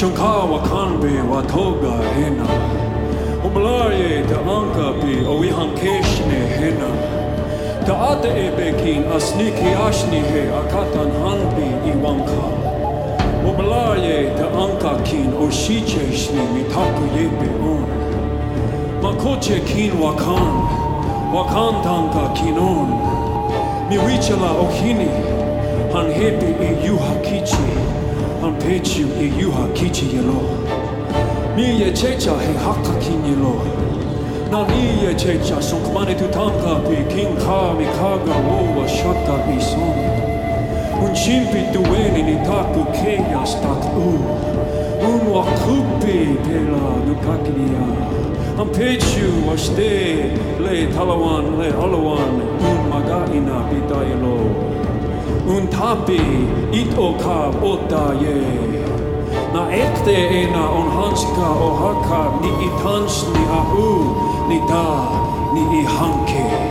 Chonkawa kanbe wa toga hena. Umalaye te anka be o ihan keshne hena. Ta ate e bekin asniki ashni he akatan hanbi i wanka Umalaye te anka kin o shiche shni mitaku yebe on. Makoche kin wakan. Wakan tanka kinon Mi wichala o hini Hepi i yuha kichi Han pechu i yuha kichi yelo Mi ye checha he haka kin yelo Na ni ye checha son kmane tu tanka pi kin ka mi kaga wo wa shaka i son Un chimpi dueni ni taku keya stak u. Un wa kupi pela nu kakinia Am pechu wa ste le talawan le alawan Un magaina pitayelo Un tapi ito ka ota ye Na ekte e na on hanska o haka ni i tans ni a u ni da ni i hanke